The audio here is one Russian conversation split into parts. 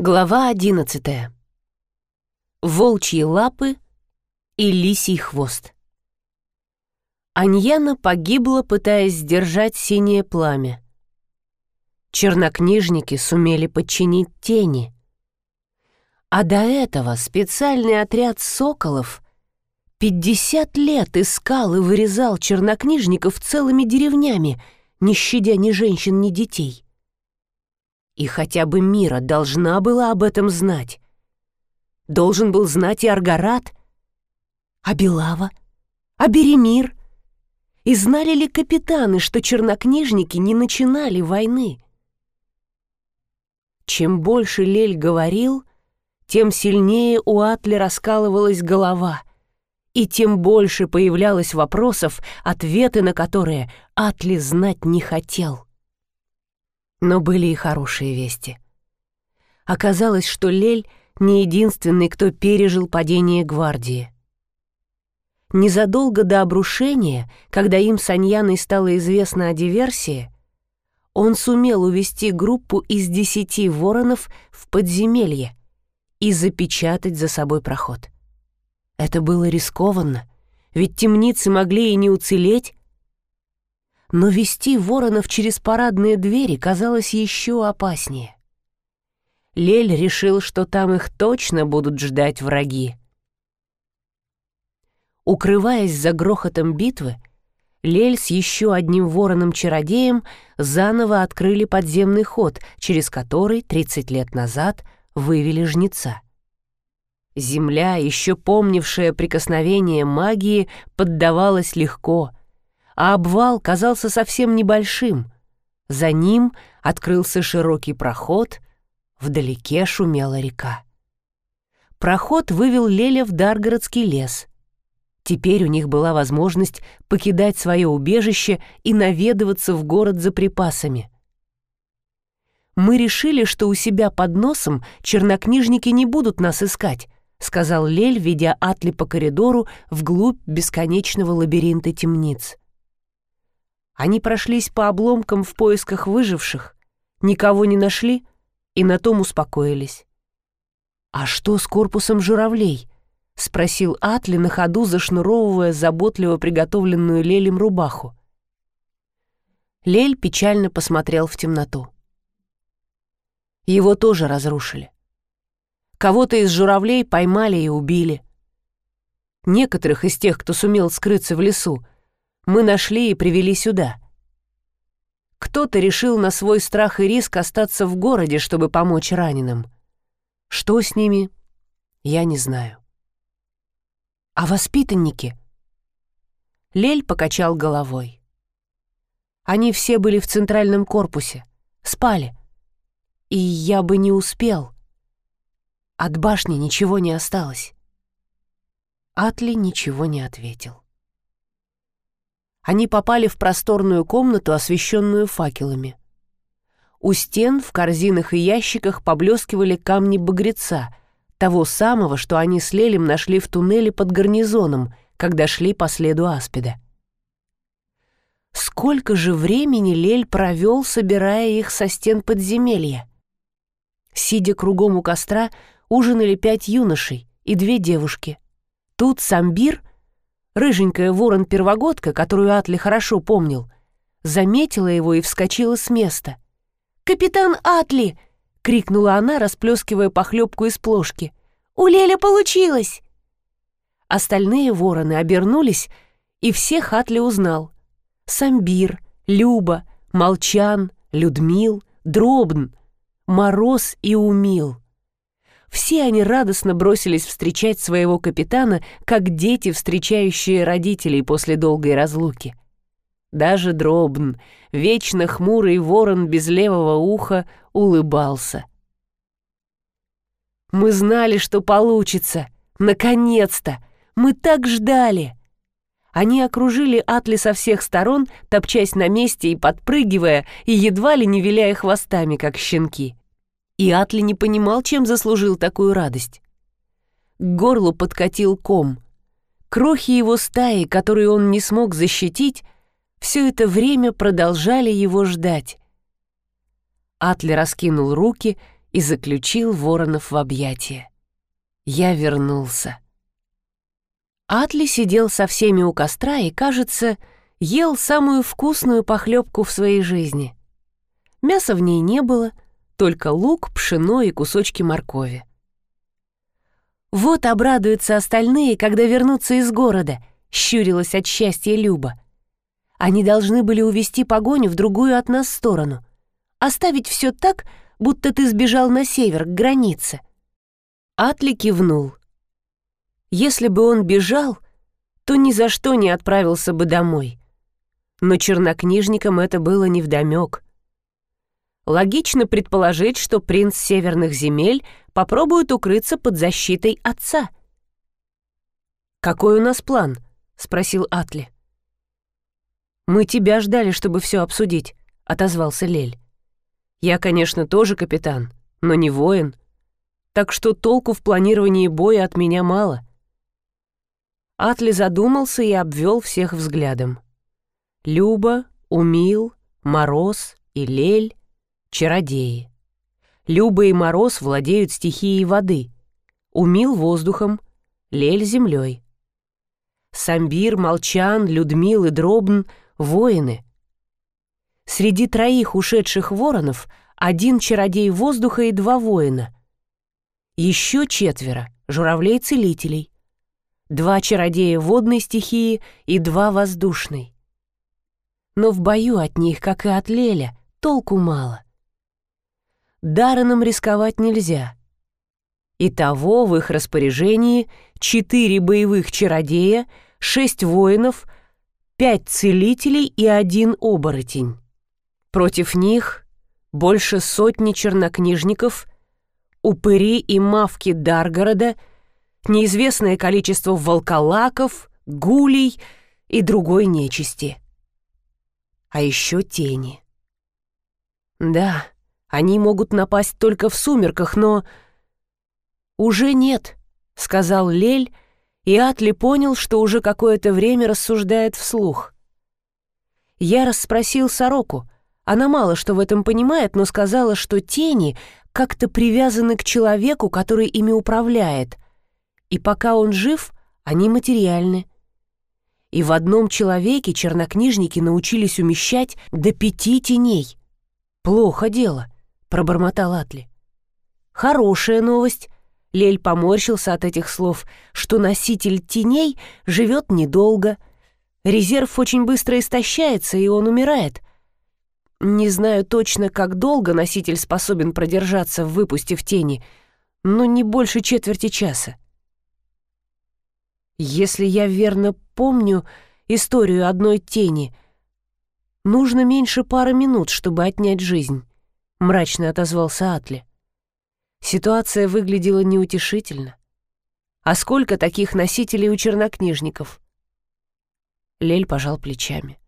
Глава одиннадцатая. Волчьи лапы и лисий хвост. Аньяна погибла, пытаясь сдержать синее пламя. Чернокнижники сумели подчинить тени. А до этого специальный отряд соколов пятьдесят лет искал и вырезал чернокнижников целыми деревнями, не щадя ни женщин, ни детей. И хотя бы Мира должна была об этом знать. Должен был знать и Аргарат, а Белава, а Беремир. И знали ли капитаны, что чернокнижники не начинали войны? Чем больше Лель говорил, тем сильнее у Атли раскалывалась голова, и тем больше появлялось вопросов, ответы на которые Атли знать не хотел. Но были и хорошие вести. Оказалось, что Лель не единственный, кто пережил падение гвардии. Незадолго до обрушения, когда им с Аньяной стало известно о диверсии, он сумел увести группу из десяти воронов в подземелье и запечатать за собой проход. Это было рискованно, ведь темницы могли и не уцелеть, но вести воронов через парадные двери казалось еще опаснее. Лель решил, что там их точно будут ждать враги. Укрываясь за грохотом битвы, Лель с еще одним вороном-чародеем заново открыли подземный ход, через который 30 лет назад вывели жнеца. Земля, еще помнившая прикосновение магии, поддавалась легко — а обвал казался совсем небольшим. За ним открылся широкий проход, вдалеке шумела река. Проход вывел Леля в Даргородский лес. Теперь у них была возможность покидать свое убежище и наведываться в город за припасами. «Мы решили, что у себя под носом чернокнижники не будут нас искать», — сказал Лель, ведя Атли по коридору вглубь бесконечного лабиринта темниц. Они прошлись по обломкам в поисках выживших, никого не нашли и на том успокоились. «А что с корпусом журавлей?» — спросил Атли на ходу, зашнуровывая заботливо приготовленную Лелем рубаху. Лель печально посмотрел в темноту. Его тоже разрушили. Кого-то из журавлей поймали и убили. Некоторых из тех, кто сумел скрыться в лесу, мы нашли и привели сюда. Кто-то решил на свой страх и риск остаться в городе, чтобы помочь раненым. Что с ними, я не знаю. А воспитанники? Лель покачал головой. Они все были в центральном корпусе, спали. И я бы не успел. От башни ничего не осталось. Атли ничего не ответил они попали в просторную комнату, освещенную факелами. У стен в корзинах и ящиках поблескивали камни багреца, того самого, что они с Лелем нашли в туннеле под гарнизоном, когда шли по следу аспида. Сколько же времени Лель провел, собирая их со стен подземелья? Сидя кругом у костра, ужинали пять юношей и две девушки. Тут Самбир Рыженькая ворон-первогодка, которую Атли хорошо помнил, заметила его и вскочила с места. «Капитан Атли!» — крикнула она, расплескивая похлебку из плошки. «У Леля получилось!» Остальные вороны обернулись, и всех Атли узнал. Самбир, Люба, Молчан, Людмил, Дробн, Мороз и Умил — все они радостно бросились встречать своего капитана, как дети, встречающие родителей после долгой разлуки. Даже Дробн, вечно хмурый ворон без левого уха, улыбался. «Мы знали, что получится! Наконец-то! Мы так ждали!» Они окружили Атли со всех сторон, топчась на месте и подпрыгивая, и едва ли не виляя хвостами, как щенки. И Атли не понимал, чем заслужил такую радость. К горлу подкатил ком. Крохи его стаи, которые он не смог защитить, все это время продолжали его ждать. Атли раскинул руки и заключил Воронов в объятия. Я вернулся. Атли сидел со всеми у костра и, кажется, ел самую вкусную похлебку в своей жизни. Мяса в ней не было, только лук, пшено и кусочки моркови. «Вот обрадуются остальные, когда вернутся из города», — щурилась от счастья Люба. «Они должны были увести погоню в другую от нас сторону. Оставить все так, будто ты сбежал на север, к границе». Атли кивнул. Если бы он бежал, то ни за что не отправился бы домой. Но чернокнижникам это было невдомёк. Логично предположить, что принц северных земель попробует укрыться под защитой отца. «Какой у нас план?» — спросил Атли. «Мы тебя ждали, чтобы все обсудить», — отозвался Лель. «Я, конечно, тоже капитан, но не воин, так что толку в планировании боя от меня мало». Атли задумался и обвел всех взглядом. Люба, Умил, Мороз и Лель Чародеи. Люба и Мороз владеют стихией воды. Умил воздухом, Лель землей. Самбир, Молчан, Людмил и Дробн — воины. Среди троих ушедших воронов один чародей воздуха и два воина. Еще четверо — журавлей-целителей. Два чародея водной стихии и два воздушной. Но в бою от них, как и от Леля, толку мало. Дарреном рисковать нельзя. Итого в их распоряжении четыре боевых чародея, шесть воинов, пять целителей и один оборотень. Против них больше сотни чернокнижников, упыри и мавки Даргорода, неизвестное количество волколаков, гулей и другой нечисти. А еще тени. Да, они могут напасть только в сумерках, но... «Уже нет», — сказал Лель, и Атли понял, что уже какое-то время рассуждает вслух. Я расспросил сороку. Она мало что в этом понимает, но сказала, что тени как-то привязаны к человеку, который ими управляет. И пока он жив, они материальны. И в одном человеке чернокнижники научились умещать до пяти теней. Плохо дело — пробормотал Атли. «Хорошая новость», — Лель поморщился от этих слов, что носитель теней живет недолго. Резерв очень быстро истощается, и он умирает. Не знаю точно, как долго носитель способен продержаться, выпустив тени, но не больше четверти часа. Если я верно помню историю одной тени, нужно меньше пары минут, чтобы отнять жизнь. — мрачно отозвался Атли. Ситуация выглядела неутешительно. А сколько таких носителей у чернокнижников? Лель пожал плечами.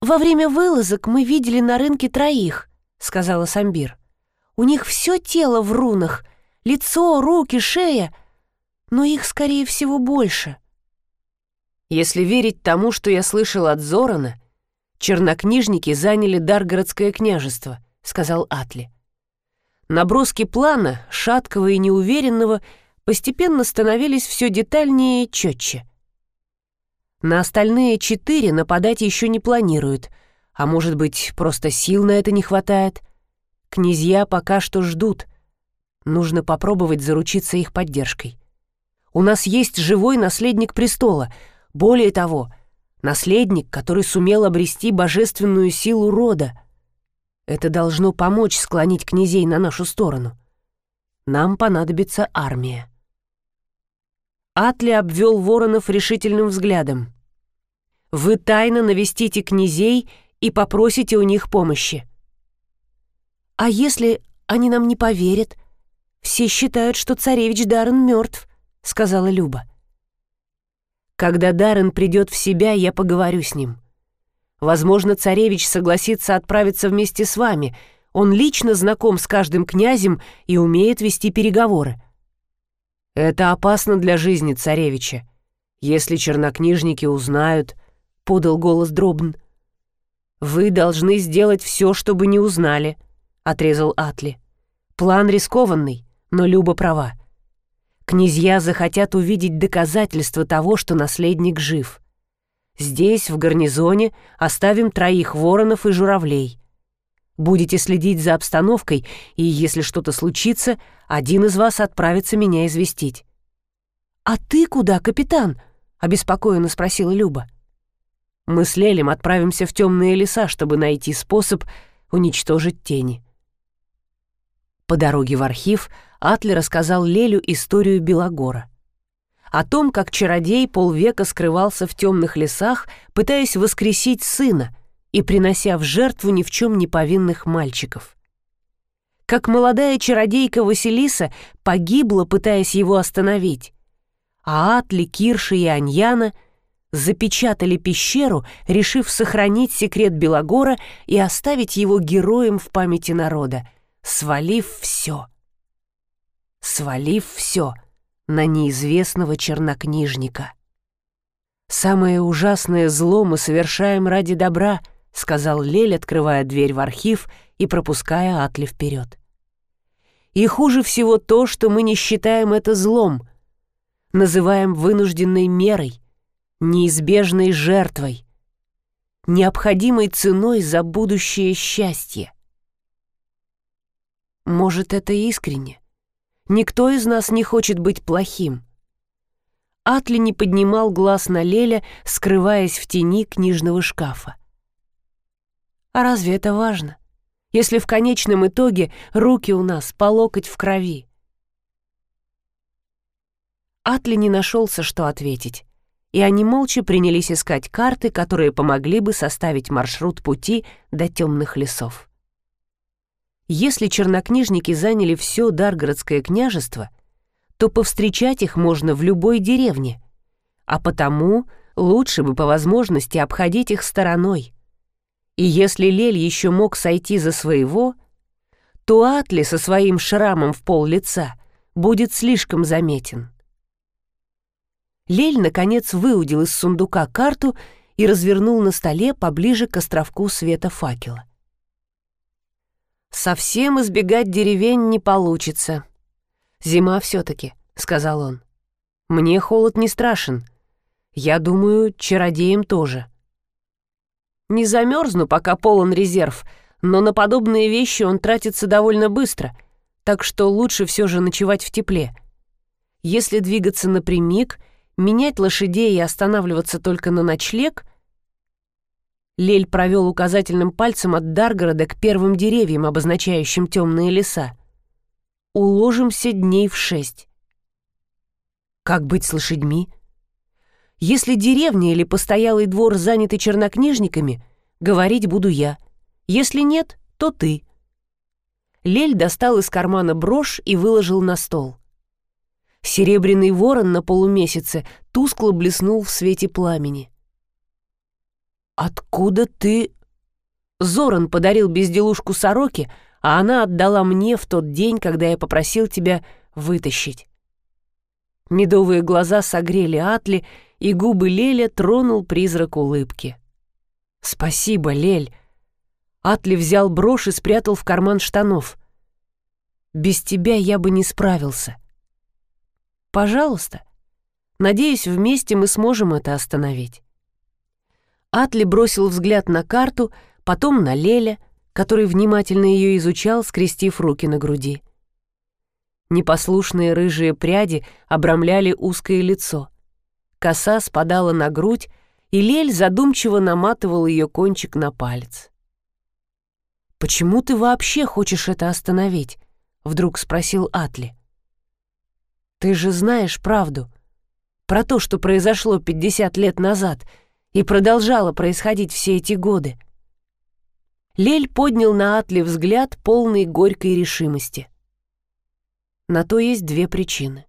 «Во время вылазок мы видели на рынке троих», — сказала Самбир. «У них все тело в рунах, лицо, руки, шея, но их, скорее всего, больше». Если верить тому, что я слышал от Зорана, чернокнижники заняли Даргородское княжество, сказал Атли. Наброски плана, шаткого и неуверенного, постепенно становились все детальнее и четче. На остальные четыре нападать еще не планируют, а может быть, просто сил на это не хватает. Князья пока что ждут. Нужно попробовать заручиться их поддержкой. У нас есть живой наследник престола. Более того, наследник, который сумел обрести божественную силу рода — это должно помочь склонить князей на нашу сторону. Нам понадобится армия. Атли обвел воронов решительным взглядом. «Вы тайно навестите князей и попросите у них помощи». «А если они нам не поверят? Все считают, что царевич Даррен мертв», — сказала Люба. «Когда Даррен придет в себя, я поговорю с ним. Возможно, царевич согласится отправиться вместе с вами. Он лично знаком с каждым князем и умеет вести переговоры. Это опасно для жизни царевича. Если чернокнижники узнают, — подал голос Дробн. Вы должны сделать все, чтобы не узнали, — отрезал Атли. План рискованный, но Люба права. Князья захотят увидеть доказательства того, что наследник жив. Здесь, в гарнизоне, оставим троих воронов и журавлей. Будете следить за обстановкой, и если что-то случится, один из вас отправится меня известить. «А ты куда, капитан?» — обеспокоенно спросила Люба. «Мы с Лелем отправимся в темные леса, чтобы найти способ уничтожить тени». По дороге в архив Атли рассказал Лелю историю Белогора. О том, как чародей полвека скрывался в темных лесах, пытаясь воскресить сына и принося в жертву ни в чем не повинных мальчиков. Как молодая чародейка Василиса погибла, пытаясь его остановить, а Атли, Кирша и Аньяна запечатали пещеру, решив сохранить секрет Белогора и оставить его героем в памяти народа — свалив все. Свалив все на неизвестного чернокнижника. «Самое ужасное зло мы совершаем ради добра», — сказал Лель, открывая дверь в архив и пропуская Атли вперед. «И хуже всего то, что мы не считаем это злом, называем вынужденной мерой, неизбежной жертвой, необходимой ценой за будущее счастье. Может, это искренне? Никто из нас не хочет быть плохим. Атли не поднимал глаз на Леля, скрываясь в тени книжного шкафа. А разве это важно, если в конечном итоге руки у нас по локоть в крови? Атли не нашелся, что ответить, и они молча принялись искать карты, которые помогли бы составить маршрут пути до темных лесов. Если чернокнижники заняли все Даргородское княжество, то повстречать их можно в любой деревне, а потому лучше бы по возможности обходить их стороной. И если Лель еще мог сойти за своего, то Атли со своим шрамом в пол лица будет слишком заметен. Лель, наконец, выудил из сундука карту и развернул на столе поближе к островку света факела. Совсем избегать деревень не получится. Зима все-таки, сказал он. Мне холод не страшен. Я думаю, чародеям тоже. Не замерзну, пока полон резерв, но на подобные вещи он тратится довольно быстро, так что лучше все же ночевать в тепле. Если двигаться напрямик, менять лошадей и останавливаться только на ночлег — Лель провел указательным пальцем от Даргорода к первым деревьям, обозначающим темные леса. «Уложимся дней в шесть». «Как быть с лошадьми?» «Если деревня или постоялый двор заняты чернокнижниками, говорить буду я. Если нет, то ты». Лель достал из кармана брошь и выложил на стол. Серебряный ворон на полумесяце тускло блеснул в свете пламени. «Откуда ты...» Зоран подарил безделушку сороке, а она отдала мне в тот день, когда я попросил тебя вытащить. Медовые глаза согрели Атли, и губы Леля тронул призрак улыбки. «Спасибо, Лель!» Атли взял брошь и спрятал в карман штанов. «Без тебя я бы не справился». «Пожалуйста. Надеюсь, вместе мы сможем это остановить». Атли бросил взгляд на карту, потом на Леля, который внимательно ее изучал, скрестив руки на груди. Непослушные рыжие пряди обрамляли узкое лицо. Коса спадала на грудь, и Лель задумчиво наматывал ее кончик на палец. «Почему ты вообще хочешь это остановить?» — вдруг спросил Атли. «Ты же знаешь правду. Про то, что произошло пятьдесят лет назад — и продолжало происходить все эти годы. Лель поднял на Атли взгляд, полный горькой решимости. На то есть две причины.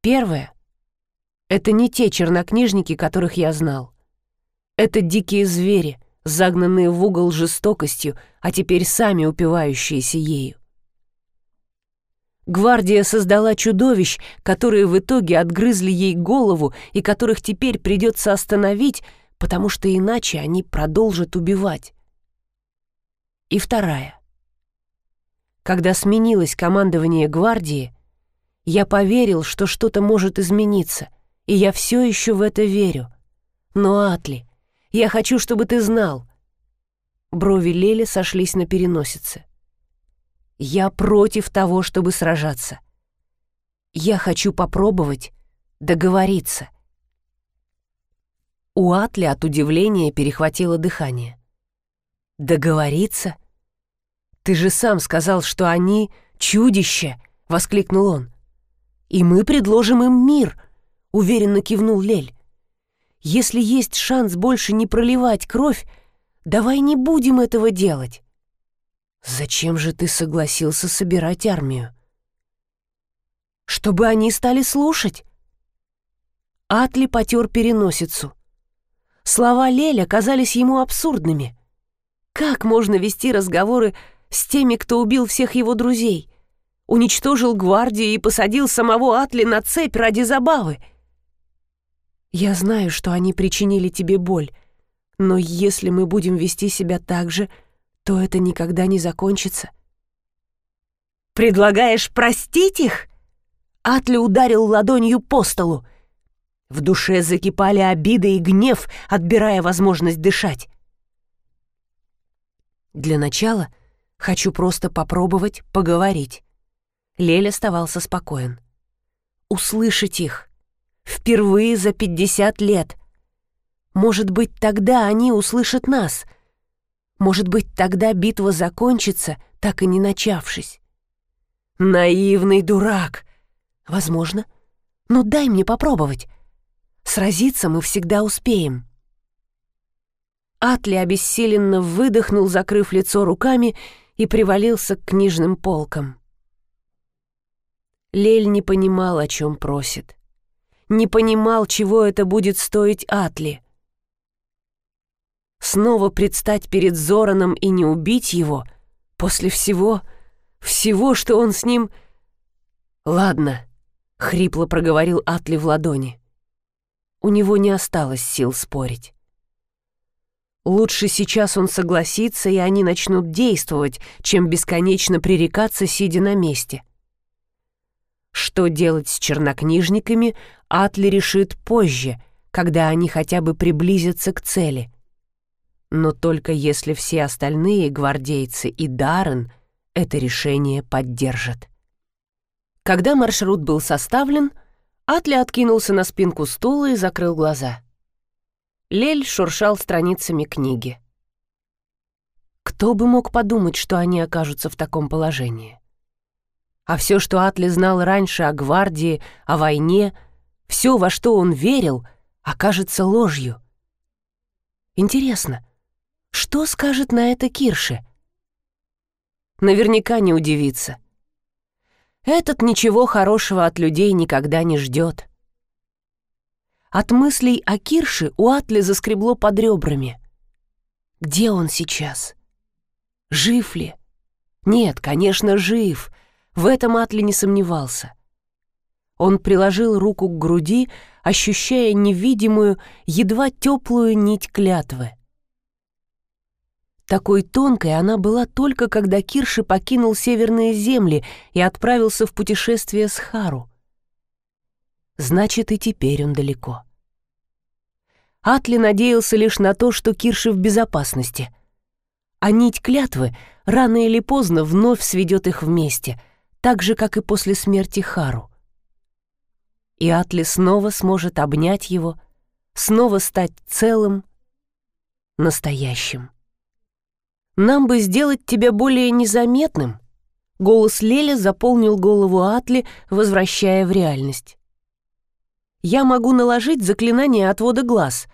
Первая — это не те чернокнижники, которых я знал. Это дикие звери, загнанные в угол жестокостью, а теперь сами упивающиеся ею. Гвардия создала чудовищ, которые в итоге отгрызли ей голову и которых теперь придется остановить, потому что иначе они продолжат убивать. И вторая. Когда сменилось командование гвардии, я поверил, что что-то может измениться, и я все еще в это верю. Но, Атли, я хочу, чтобы ты знал. Брови Лели сошлись на переносице. Я против того, чтобы сражаться. Я хочу попробовать договориться. У Атли от удивления перехватило дыхание. «Договориться? Ты же сам сказал, что они — чудище!» — воскликнул он. «И мы предложим им мир!» — уверенно кивнул Лель. «Если есть шанс больше не проливать кровь, давай не будем этого делать!» «Зачем же ты согласился собирать армию?» «Чтобы они стали слушать!» Атли потер переносицу. Слова Леля казались ему абсурдными. Как можно вести разговоры с теми, кто убил всех его друзей? Уничтожил гвардию и посадил самого Атли на цепь ради забавы? Я знаю, что они причинили тебе боль, но если мы будем вести себя так же, то это никогда не закончится. «Предлагаешь простить их?» Атли ударил ладонью по столу. В душе закипали обиды и гнев, отбирая возможность дышать. Для начала хочу просто попробовать поговорить. Лель оставался спокоен. Услышать их. Впервые за пятьдесят лет. Может быть, тогда они услышат нас. Может быть, тогда битва закончится, так и не начавшись. Наивный дурак. Возможно. Но дай мне попробовать. Сразиться мы всегда успеем». Атли обессиленно выдохнул, закрыв лицо руками, и привалился к книжным полкам. Лель не понимал, о чем просит. Не понимал, чего это будет стоить Атли. Снова предстать перед Зораном и не убить его после всего, всего, что он с ним... «Ладно», — хрипло проговорил Атли в ладони. У него не осталось сил спорить. Лучше сейчас он согласится, и они начнут действовать, чем бесконечно пререкаться, сидя на месте. Что делать с чернокнижниками, Атли решит позже, когда они хотя бы приблизятся к цели. Но только если все остальные гвардейцы и Даррен это решение поддержат. Когда маршрут был составлен, Атли откинулся на спинку стула и закрыл глаза. Лель шуршал страницами книги. Кто бы мог подумать, что они окажутся в таком положении? А все, что Атли знал раньше о гвардии, о войне, все, во что он верил, окажется ложью. Интересно, что скажет на это Кирше? Наверняка не удивится. Этот ничего хорошего от людей никогда не ждет. От мыслей о Кирше у Атли заскребло под ребрами. Где он сейчас? Жив ли? Нет, конечно, жив. В этом Атли не сомневался. Он приложил руку к груди, ощущая невидимую, едва теплую нить клятвы. Такой тонкой она была только когда Кирши покинул северные земли и отправился в путешествие с Хару. Значит, и теперь он далеко. Атли надеялся лишь на то, что Кирши в безопасности. А нить клятвы рано или поздно вновь сведет их вместе, так же, как и после смерти Хару. И Атли снова сможет обнять его, снова стать целым, настоящим. Нам бы сделать тебя более незаметным». Голос Леля заполнил голову Атли, возвращая в реальность. «Я могу наложить заклинание отвода глаз,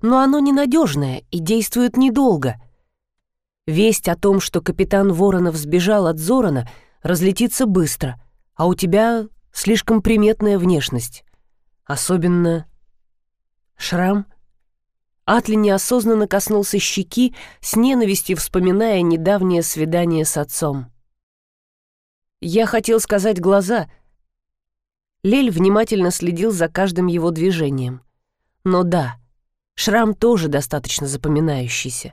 но оно ненадежное и действует недолго. Весть о том, что капитан Воронов сбежал от Зорана, разлетится быстро, а у тебя слишком приметная внешность. Особенно шрам — Атли неосознанно коснулся щеки, с ненавистью вспоминая недавнее свидание с отцом. Я хотел сказать глаза. Лель внимательно следил за каждым его движением. Но да, шрам тоже достаточно запоминающийся.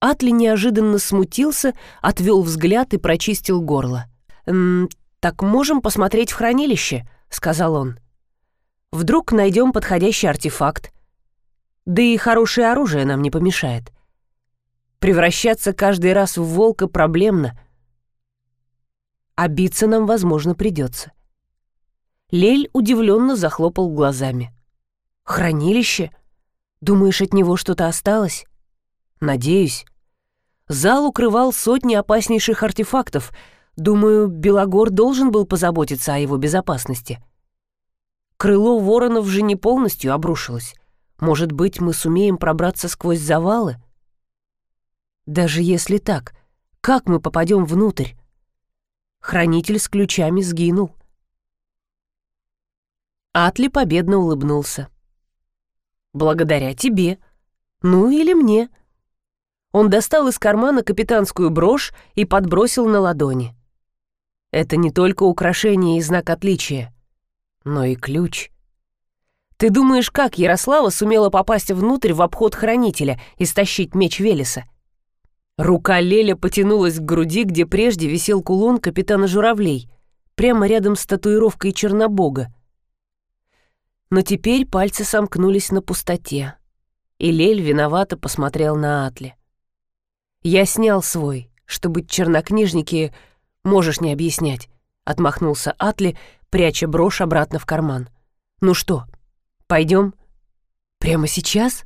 Атли неожиданно смутился, отвел взгляд и прочистил горло. «М «Так можем посмотреть в хранилище», — сказал он. «Вдруг найдем подходящий артефакт. Да и хорошее оружие нам не помешает. Превращаться каждый раз в волка проблемно. А биться нам, возможно, придется». Лель удивленно захлопал глазами. «Хранилище? Думаешь, от него что-то осталось?» «Надеюсь. Зал укрывал сотни опаснейших артефактов. Думаю, Белогор должен был позаботиться о его безопасности. Крыло воронов же не полностью обрушилось. Может быть, мы сумеем пробраться сквозь завалы? Даже если так, как мы попадем внутрь? Хранитель с ключами сгинул. Атли победно улыбнулся. «Благодаря тебе. Ну или мне». Он достал из кармана капитанскую брошь и подбросил на ладони. Это не только украшение и знак отличия, но и ключ. Ты думаешь, как Ярослава сумела попасть внутрь в обход хранителя и стащить меч Велеса? Рука Леля потянулась к груди, где прежде висел кулон капитана Журавлей, прямо рядом с татуировкой Чернобога. Но теперь пальцы сомкнулись на пустоте, и Лель виновато посмотрел на Атли. «Я снял свой, чтобы чернокнижники... Можешь не объяснять», — отмахнулся Атли, пряча брошь обратно в карман. «Ну что, пойдем?» «Прямо сейчас?»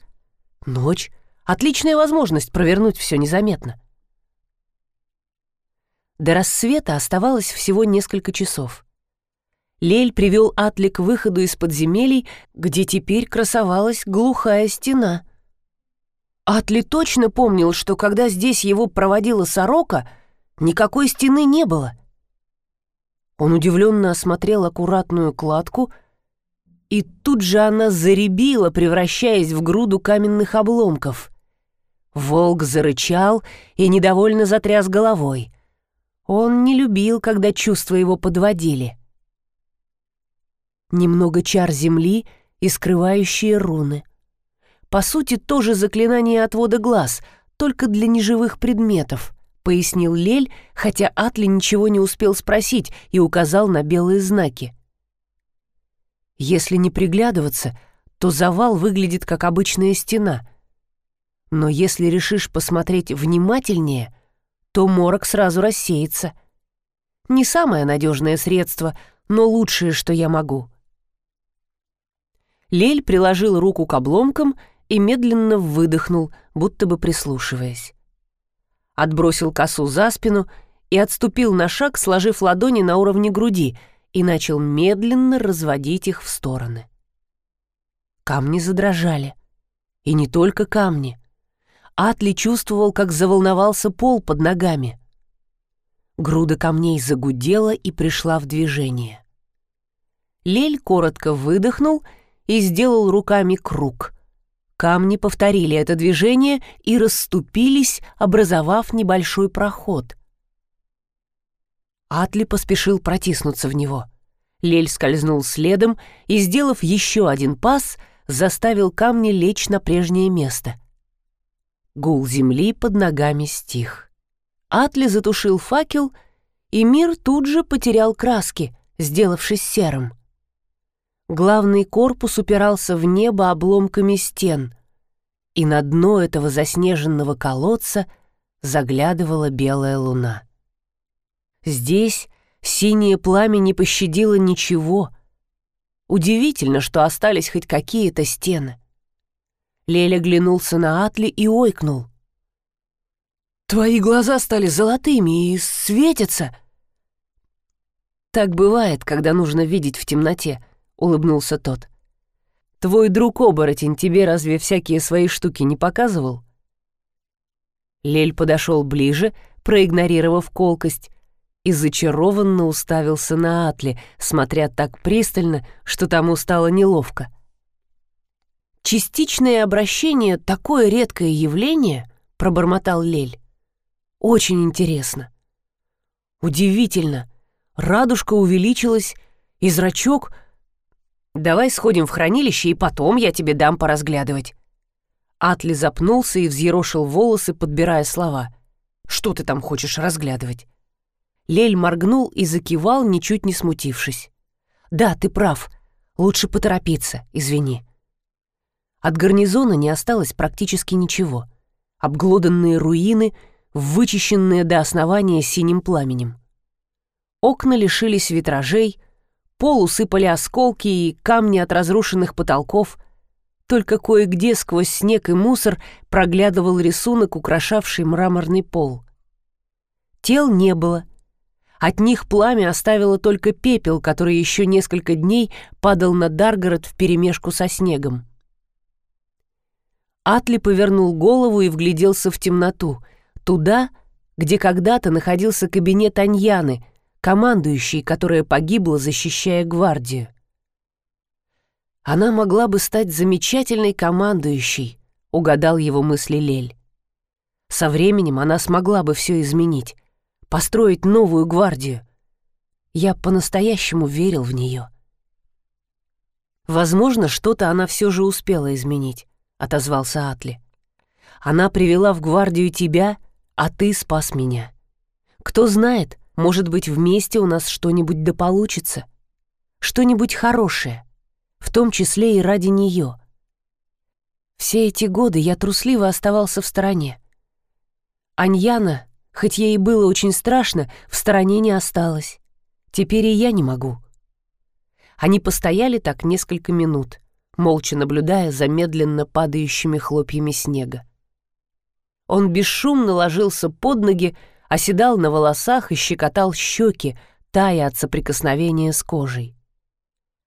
«Ночь. Отличная возможность провернуть все незаметно». До рассвета оставалось всего несколько часов. Лель привел Атли к выходу из подземелий, где теперь красовалась глухая стена — Атли точно помнил, что когда здесь его проводила сорока, никакой стены не было. Он удивленно осмотрел аккуратную кладку, и тут же она заребила, превращаясь в груду каменных обломков. Волк зарычал и недовольно затряс головой. Он не любил, когда чувства его подводили. Немного чар земли и скрывающие руны — по сути, тоже заклинание отвода глаз, только для неживых предметов, пояснил Лель, хотя Атли ничего не успел спросить и указал на белые знаки. Если не приглядываться, то завал выглядит как обычная стена. Но если решишь посмотреть внимательнее, то морок сразу рассеется. Не самое надежное средство, но лучшее, что я могу. Лель приложил руку к обломкам и медленно выдохнул, будто бы прислушиваясь. Отбросил косу за спину и отступил на шаг, сложив ладони на уровне груди, и начал медленно разводить их в стороны. Камни задрожали. И не только камни. Атли чувствовал, как заволновался пол под ногами. Груда камней загудела и пришла в движение. Лель коротко выдохнул и сделал руками круг. Камни повторили это движение и расступились, образовав небольшой проход. Атли поспешил протиснуться в него. Лель скользнул следом и, сделав еще один пас, заставил камни лечь на прежнее место. Гул земли под ногами стих. Атли затушил факел, и мир тут же потерял краски, сделавшись серым. Главный корпус упирался в небо обломками стен, и на дно этого заснеженного колодца заглядывала белая луна. Здесь синее пламя не пощадило ничего. Удивительно, что остались хоть какие-то стены. Леля глянулся на Атли и ойкнул. «Твои глаза стали золотыми и светятся!» «Так бывает, когда нужно видеть в темноте», — улыбнулся тот. «Твой друг-оборотень тебе разве всякие свои штуки не показывал?» Лель подошел ближе, проигнорировав колкость, и зачарованно уставился на Атли, смотря так пристально, что тому стало неловко. «Частичное обращение — такое редкое явление», — пробормотал Лель. «Очень интересно. Удивительно. Радужка увеличилась, и зрачок — Давай сходим в хранилище, и потом я тебе дам поразглядывать». Атли запнулся и взъерошил волосы, подбирая слова. «Что ты там хочешь разглядывать?» Лель моргнул и закивал, ничуть не смутившись. «Да, ты прав. Лучше поторопиться, извини». От гарнизона не осталось практически ничего. Обглоданные руины, вычищенные до основания синим пламенем. Окна лишились витражей, пол усыпали осколки и камни от разрушенных потолков. Только кое-где сквозь снег и мусор проглядывал рисунок, украшавший мраморный пол. Тел не было. От них пламя оставило только пепел, который еще несколько дней падал на Даргород вперемешку со снегом. Атли повернул голову и вгляделся в темноту, туда, где когда-то находился кабинет Аньяны — командующей, которая погибла, защищая гвардию. Она могла бы стать замечательной командующей, угадал его мысли Лель. Со временем она смогла бы все изменить, построить новую гвардию. Я по-настоящему верил в нее. Возможно, что-то она все же успела изменить, отозвался Атли. Она привела в гвардию тебя, а ты спас меня. Кто знает, может быть, вместе у нас что-нибудь да получится. Что-нибудь хорошее. В том числе и ради нее. Все эти годы я трусливо оставался в стороне. Аньяна, хоть ей было очень страшно, в стороне не осталась. Теперь и я не могу. Они постояли так несколько минут, молча наблюдая за медленно падающими хлопьями снега. Он бесшумно ложился под ноги, оседал на волосах и щекотал щеки, тая от соприкосновения с кожей.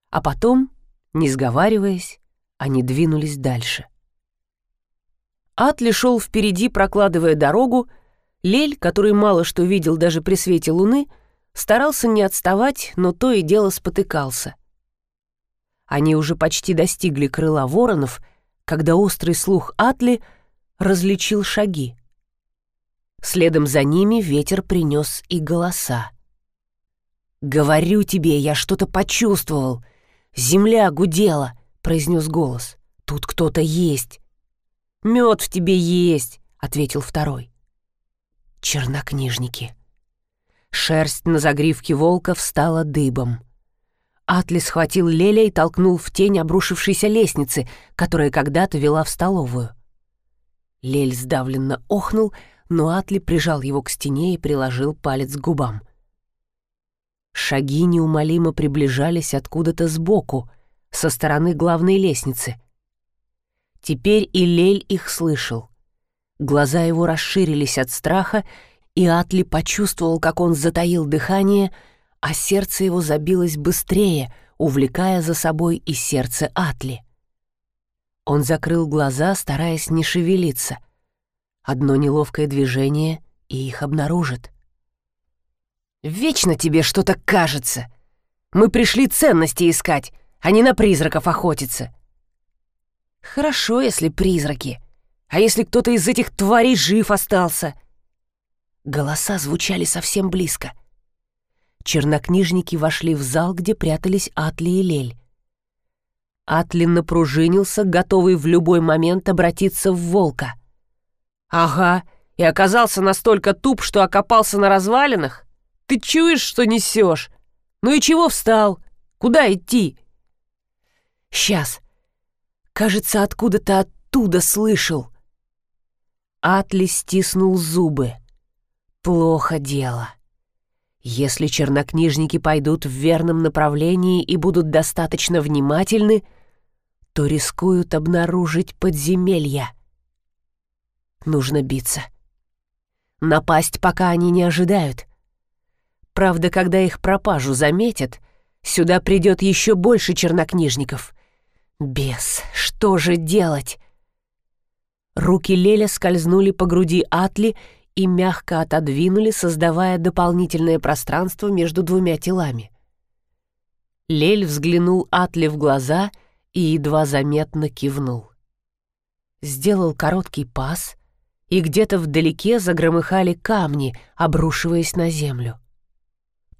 А потом, не сговариваясь, они двинулись дальше. Атли шел впереди, прокладывая дорогу, Лель, который мало что видел даже при свете луны, старался не отставать, но то и дело спотыкался. Они уже почти достигли крыла воронов, когда острый слух Атли различил шаги. Следом за ними ветер принес и голоса. «Говорю тебе, я что-то почувствовал. Земля гудела», — произнес голос. «Тут кто-то есть». «Мед в тебе есть», — ответил второй. Чернокнижники. Шерсть на загривке волка встала дыбом. Атли схватил Леля и толкнул в тень обрушившейся лестницы, которая когда-то вела в столовую. Лель сдавленно охнул, но Атли прижал его к стене и приложил палец к губам. Шаги неумолимо приближались откуда-то сбоку, со стороны главной лестницы. Теперь и Лель их слышал. Глаза его расширились от страха, и Атли почувствовал, как он затаил дыхание, а сердце его забилось быстрее, увлекая за собой и сердце Атли. Он закрыл глаза, стараясь не шевелиться — Одно неловкое движение, и их обнаружат. «Вечно тебе что-то кажется. Мы пришли ценности искать, а не на призраков охотиться». «Хорошо, если призраки. А если кто-то из этих тварей жив остался?» Голоса звучали совсем близко. Чернокнижники вошли в зал, где прятались Атли и Лель. Атли напружинился, готовый в любой момент обратиться в волка. «Ага, и оказался настолько туп, что окопался на развалинах? Ты чуешь, что несешь? Ну и чего встал? Куда идти?» «Сейчас. Кажется, откуда-то оттуда слышал». Атли стиснул зубы. «Плохо дело». Если чернокнижники пойдут в верном направлении и будут достаточно внимательны, то рискуют обнаружить подземелья. Нужно биться. Напасть, пока они не ожидают. Правда, когда их пропажу заметят, сюда придет еще больше чернокнижников. Бес, что же делать? Руки Леля скользнули по груди Атли и мягко отодвинули, создавая дополнительное пространство между двумя телами. Лель взглянул Атли в глаза и едва заметно кивнул. Сделал короткий пас, и где-то вдалеке загромыхали камни, обрушиваясь на землю.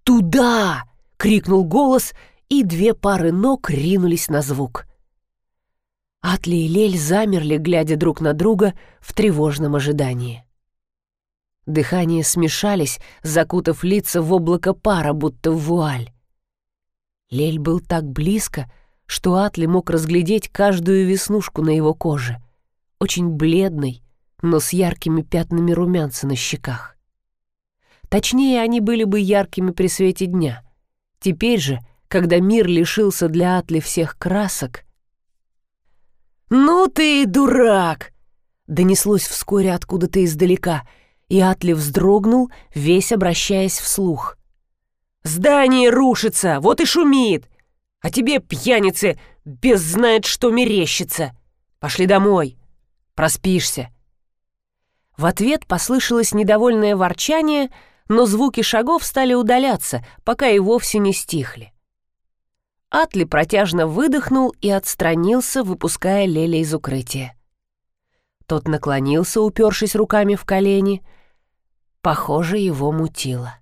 «Туда!» — крикнул голос, и две пары ног ринулись на звук. Атли и Лель замерли, глядя друг на друга в тревожном ожидании. Дыхания смешались, закутав лица в облако пара, будто в вуаль. Лель был так близко, что Атли мог разглядеть каждую веснушку на его коже, очень бледный, но с яркими пятнами румянца на щеках. Точнее, они были бы яркими при свете дня. Теперь же, когда мир лишился для Атли всех красок... «Ну ты дурак!» — донеслось вскоре откуда-то издалека, и Атли вздрогнул, весь обращаясь вслух. «Здание рушится, вот и шумит! А тебе, пьяницы, без знает что мерещится! Пошли домой, проспишься!» В ответ послышалось недовольное ворчание, но звуки шагов стали удаляться, пока и вовсе не стихли. Атли протяжно выдохнул и отстранился, выпуская Леля из укрытия. Тот наклонился, упершись руками в колени. Похоже, его мутило.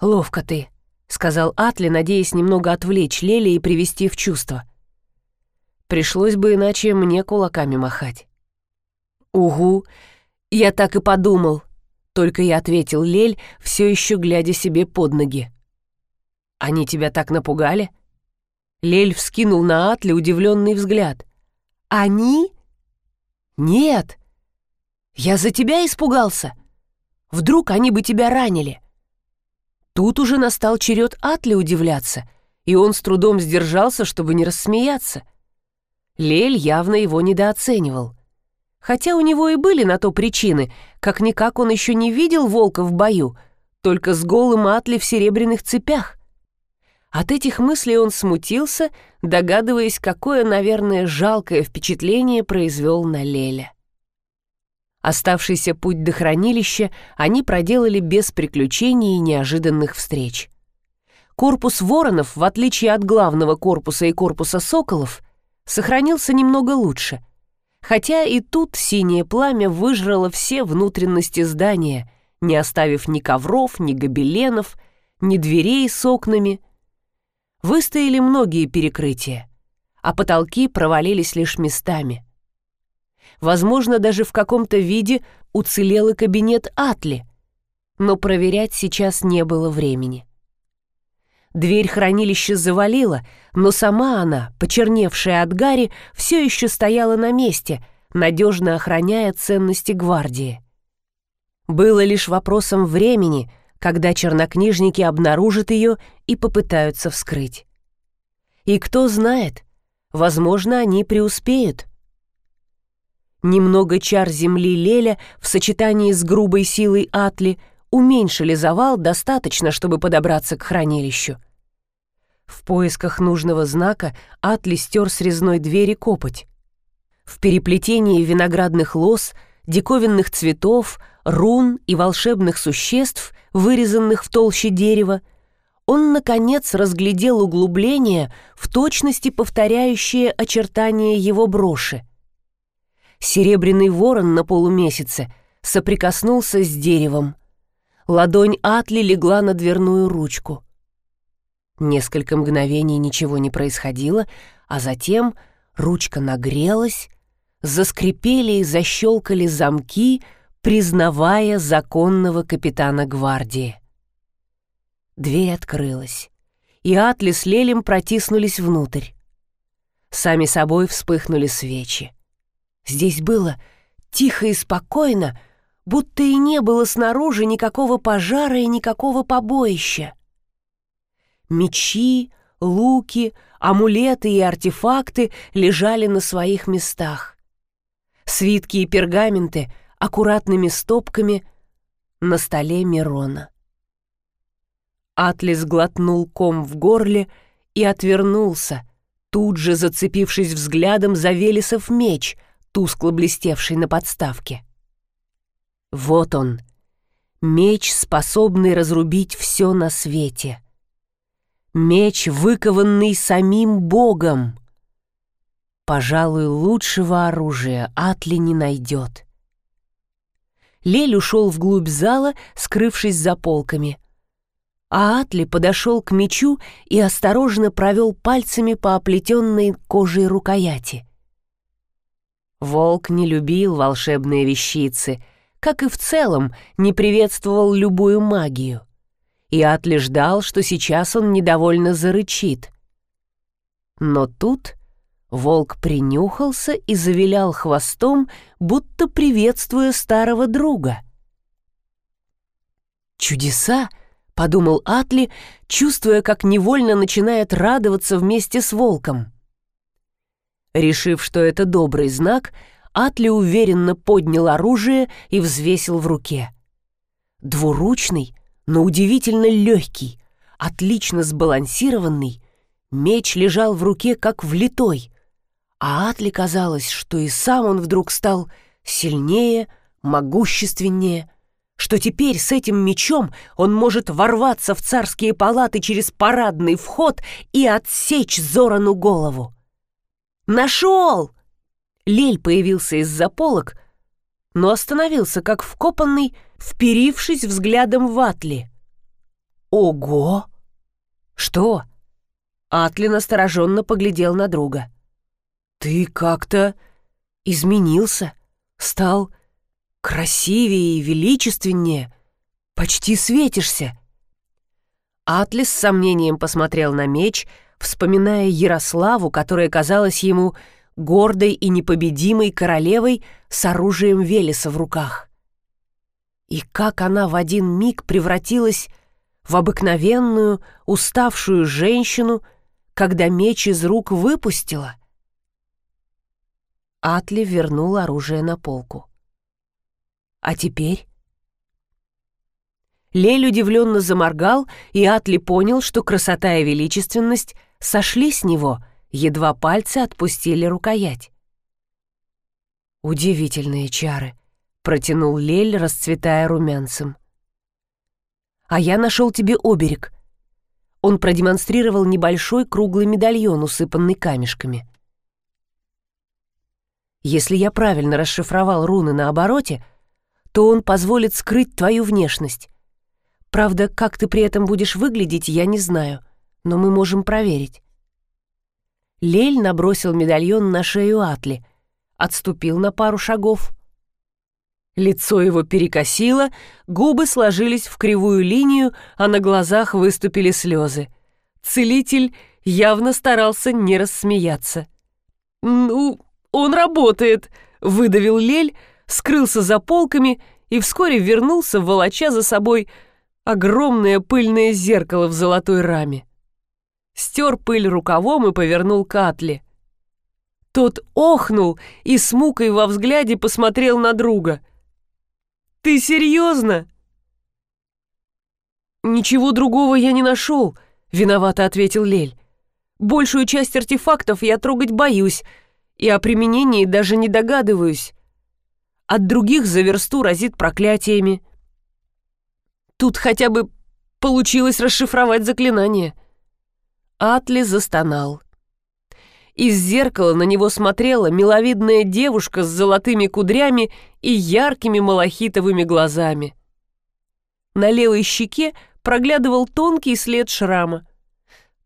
«Ловко ты», — сказал Атли, надеясь немного отвлечь Лели и привести в чувство. «Пришлось бы иначе мне кулаками махать». «Угу, я так и подумал», — только и ответил Лель, все еще глядя себе под ноги. «Они тебя так напугали?» Лель вскинул на Атли удивленный взгляд. «Они?» «Нет! Я за тебя испугался! Вдруг они бы тебя ранили!» Тут уже настал черед Атли удивляться, и он с трудом сдержался, чтобы не рассмеяться. Лель явно его недооценивал. Хотя у него и были на то причины, как-никак он еще не видел волка в бою, только с голым Атли в серебряных цепях. От этих мыслей он смутился, догадываясь, какое, наверное, жалкое впечатление произвел на Леля. Оставшийся путь до хранилища они проделали без приключений и неожиданных встреч. Корпус воронов, в отличие от главного корпуса и корпуса соколов, сохранился немного лучше. Хотя и тут синее пламя выжрало все внутренности здания, не оставив ни ковров, ни гобеленов, ни дверей с окнами — Выстояли многие перекрытия, а потолки провалились лишь местами. Возможно, даже в каком-то виде уцелел и кабинет Атли, но проверять сейчас не было времени. Дверь хранилища завалила, но сама она, почерневшая от гари, все еще стояла на месте, надежно охраняя ценности гвардии. Было лишь вопросом времени — когда чернокнижники обнаружат ее и попытаются вскрыть. И кто знает, возможно, они преуспеют. Немного чар земли Леля в сочетании с грубой силой Атли уменьшили завал достаточно, чтобы подобраться к хранилищу. В поисках нужного знака Атли стер с резной двери копоть. В переплетении виноградных лоз, диковинных цветов, рун и волшебных существ вырезанных в толще дерева, он, наконец, разглядел углубление, в точности повторяющее очертания его броши. Серебряный ворон на полумесяце соприкоснулся с деревом. Ладонь Атли легла на дверную ручку. Несколько мгновений ничего не происходило, а затем ручка нагрелась, заскрипели и защелкали замки — признавая законного капитана гвардии. Дверь открылась, и Атли с Лелем протиснулись внутрь. Сами собой вспыхнули свечи. Здесь было тихо и спокойно, будто и не было снаружи никакого пожара и никакого побоища. Мечи, луки, амулеты и артефакты лежали на своих местах. Свитки и пергаменты — аккуратными стопками на столе Мирона. Атлис глотнул ком в горле и отвернулся, тут же зацепившись взглядом за Велесов меч, тускло блестевший на подставке. Вот он, меч, способный разрубить все на свете. Меч, выкованный самим Богом. Пожалуй, лучшего оружия Атли не найдет. Лель ушел вглубь зала, скрывшись за полками. А Атли подошел к мечу и осторожно провел пальцами по оплетенной кожей рукояти. Волк не любил волшебные вещицы, как и в целом не приветствовал любую магию. И Атли ждал, что сейчас он недовольно зарычит. Но тут волк принюхался и завилял хвостом, будто приветствуя старого друга. «Чудеса!» — подумал Атли, чувствуя, как невольно начинает радоваться вместе с волком. Решив, что это добрый знак, Атли уверенно поднял оружие и взвесил в руке. Двуручный, но удивительно легкий, отлично сбалансированный, меч лежал в руке как влитой, а Атли казалось, что и сам он вдруг стал сильнее, могущественнее, что теперь с этим мечом он может ворваться в царские палаты через парадный вход и отсечь Зорану голову. «Нашел!» Лель появился из-за полок, но остановился, как вкопанный, вперившись взглядом в Атли. «Ого!» «Что?» Атли настороженно поглядел на друга. «Ты как-то изменился, стал красивее и величественнее, почти светишься». Атли с сомнением посмотрел на меч, вспоминая Ярославу, которая казалась ему гордой и непобедимой королевой с оружием Велеса в руках. И как она в один миг превратилась в обыкновенную, уставшую женщину, когда меч из рук выпустила. Атли вернул оружие на полку. А теперь... Лель удивленно заморгал, и Атли понял, что красота и величественность сошли с него, едва пальцы отпустили рукоять. «Удивительные чары», — протянул Лель, расцветая румянцем. «А я нашел тебе оберег». Он продемонстрировал небольшой круглый медальон, усыпанный камешками. «Если я правильно расшифровал руны на обороте, то он позволит скрыть твою внешность. Правда, как ты при этом будешь выглядеть, я не знаю но мы можем проверить. Лель набросил медальон на шею Атли, отступил на пару шагов. Лицо его перекосило, губы сложились в кривую линию, а на глазах выступили слезы. Целитель явно старался не рассмеяться. «Ну, он работает», — выдавил Лель, скрылся за полками и вскоре вернулся, волоча за собой огромное пыльное зеркало в золотой раме стер пыль рукавом и повернул к Атле. Тот охнул и с мукой во взгляде посмотрел на друга. «Ты серьезно?» «Ничего другого я не нашел», — виновато ответил Лель. «Большую часть артефактов я трогать боюсь, и о применении даже не догадываюсь. От других за версту разит проклятиями. Тут хотя бы получилось расшифровать заклинание». Атли застонал. Из зеркала на него смотрела миловидная девушка с золотыми кудрями и яркими малахитовыми глазами. На левой щеке проглядывал тонкий след шрама.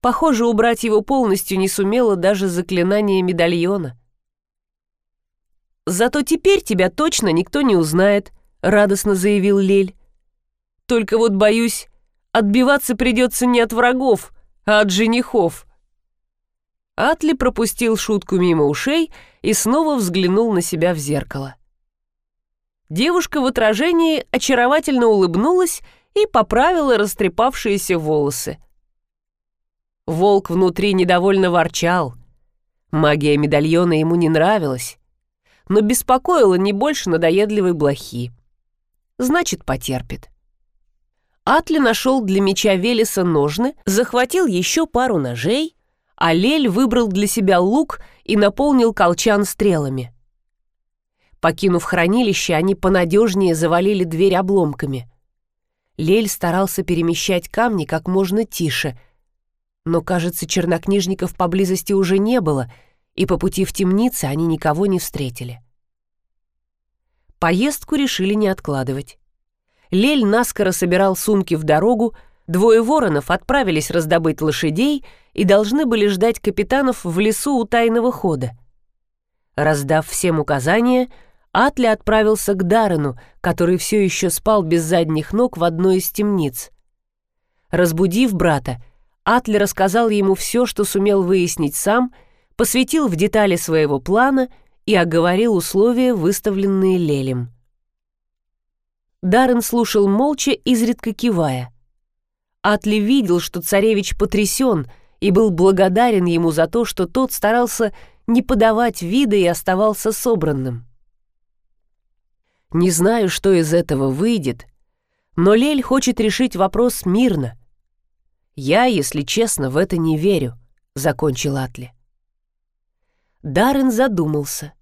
Похоже, убрать его полностью не сумело даже заклинание медальона. «Зато теперь тебя точно никто не узнает», — радостно заявил Лель. «Только вот, боюсь, отбиваться придется не от врагов, а от женихов. Атли пропустил шутку мимо ушей и снова взглянул на себя в зеркало. Девушка в отражении очаровательно улыбнулась и поправила растрепавшиеся волосы. Волк внутри недовольно ворчал. Магия медальона ему не нравилась, но беспокоила не больше надоедливой блохи. Значит, потерпит. Атли нашел для меча Велеса ножны, захватил еще пару ножей, а Лель выбрал для себя лук и наполнил колчан стрелами. Покинув хранилище, они понадежнее завалили дверь обломками. Лель старался перемещать камни как можно тише, но, кажется, чернокнижников поблизости уже не было, и по пути в темнице они никого не встретили. Поездку решили не откладывать. Лель наскоро собирал сумки в дорогу, двое воронов отправились раздобыть лошадей и должны были ждать капитанов в лесу у тайного хода. Раздав всем указания, Атли отправился к Даррену, который все еще спал без задних ног в одной из темниц. Разбудив брата, Атли рассказал ему все, что сумел выяснить сам, посвятил в детали своего плана и оговорил условия, выставленные Лелем. Даррен слушал молча, изредка кивая. Атли видел, что царевич потрясен и был благодарен ему за то, что тот старался не подавать вида и оставался собранным. Не знаю, что из этого выйдет, но Лель хочет решить вопрос мирно. Я, если честно, в это не верю, закончил Атли. Даррен задумался.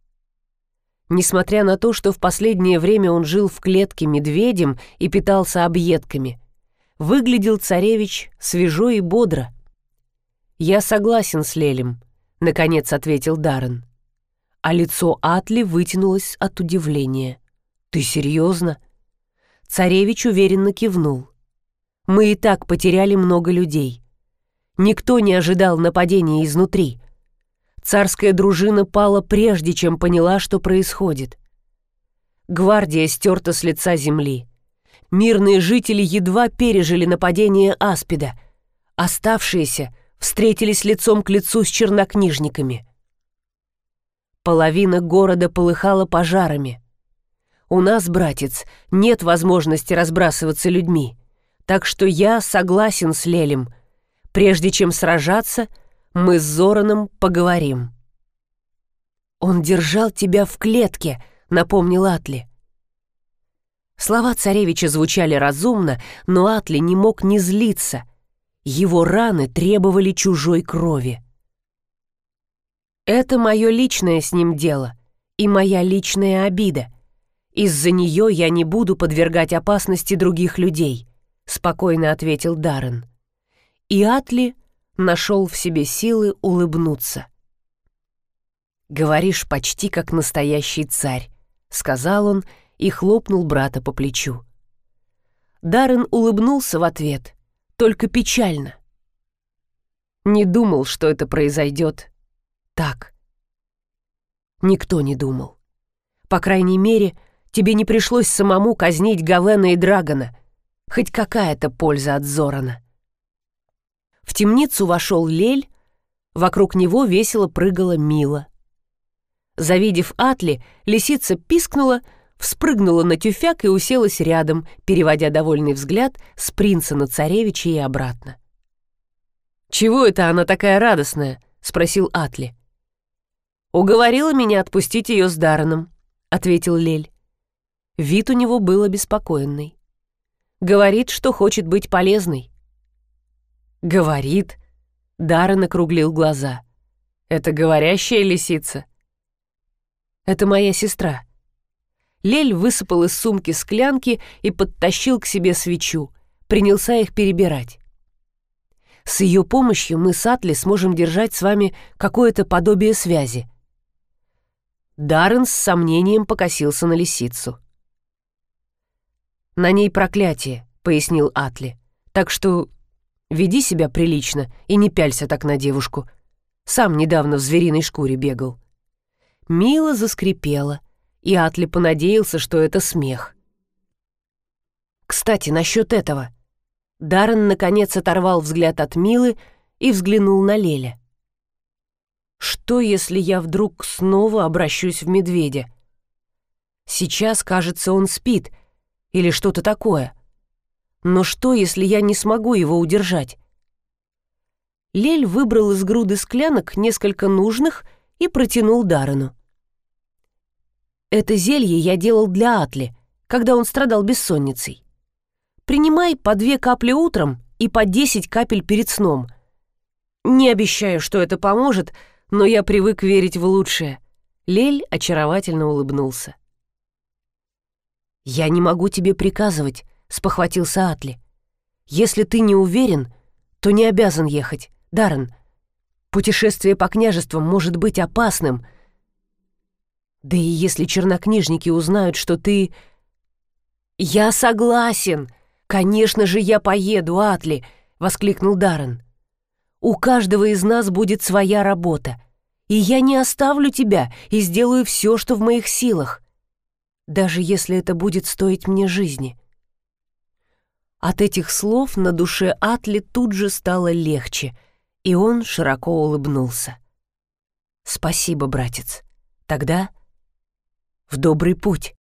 Несмотря на то, что в последнее время он жил в клетке медведем и питался объедками, выглядел царевич свежо и бодро. «Я согласен с Лелем», — наконец ответил Даррен. А лицо Атли вытянулось от удивления. «Ты серьезно?» Царевич уверенно кивнул. «Мы и так потеряли много людей. Никто не ожидал нападения изнутри. Царская дружина пала прежде, чем поняла, что происходит. Гвардия стерта с лица земли. Мирные жители едва пережили нападение Аспида. Оставшиеся встретились лицом к лицу с чернокнижниками. Половина города полыхала пожарами. У нас, братец, нет возможности разбрасываться людьми, так что я согласен с Лелем. Прежде чем сражаться, мы с Зораном поговорим. «Он держал тебя в клетке», — напомнил Атли. Слова царевича звучали разумно, но Атли не мог не злиться. Его раны требовали чужой крови. Это мое личное с ним дело и моя личная обида. Из-за нее я не буду подвергать опасности других людей, спокойно ответил Даррен. И Атли нашел в себе силы улыбнуться. «Говоришь почти как настоящий царь», — сказал он и хлопнул брата по плечу. Даррен улыбнулся в ответ, только печально. Не думал, что это произойдет так. Никто не думал. По крайней мере, тебе не пришлось самому казнить Гавена и Драгона. Хоть какая-то польза от Зорана. В темницу вошел Лель, вокруг него весело прыгала Мила. Завидев Атли, лисица пискнула, вспрыгнула на тюфяк и уселась рядом, переводя довольный взгляд с принца на царевича и обратно. «Чего это она такая радостная?» — спросил Атли. «Уговорила меня отпустить ее с Дарреном», — ответил Лель. Вид у него был обеспокоенный. «Говорит, что хочет быть полезной». «Говорит?» Даррен округлил глаза. «Это говорящая лисица?» «Это моя сестра». Лель высыпал из сумки склянки и подтащил к себе свечу, принялся их перебирать. «С ее помощью мы с Атли сможем держать с вами какое-то подобие связи». Даррен с сомнением покосился на лисицу. «На ней проклятие», — пояснил Атли. «Так что Веди себя прилично и не пялься так на девушку. Сам недавно в звериной шкуре бегал». Мила заскрипела, и Атли понадеялся, что это смех. «Кстати, насчет этого». Даррен наконец оторвал взгляд от Милы и взглянул на Леля. «Что, если я вдруг снова обращусь в медведя? Сейчас, кажется, он спит или что-то такое. Но что, если я не смогу его удержать? Лель выбрал из груды склянок несколько нужных и протянул Даррену. Это зелье я делал для Атли, когда он страдал бессонницей. Принимай по две капли утром и по десять капель перед сном. Не обещаю, что это поможет, но я привык верить в лучшее. Лель очаровательно улыбнулся. «Я не могу тебе приказывать», — спохватился Атли. «Если ты не уверен, то не обязан ехать, Даррен. Путешествие по княжествам может быть опасным. Да и если чернокнижники узнают, что ты...» «Я согласен! Конечно же, я поеду, Атли!» — воскликнул Даррен. «У каждого из нас будет своя работа, и я не оставлю тебя и сделаю все, что в моих силах, даже если это будет стоить мне жизни». От этих слов на душе Атли тут же стало легче, и он широко улыбнулся. «Спасибо, братец. Тогда в добрый путь».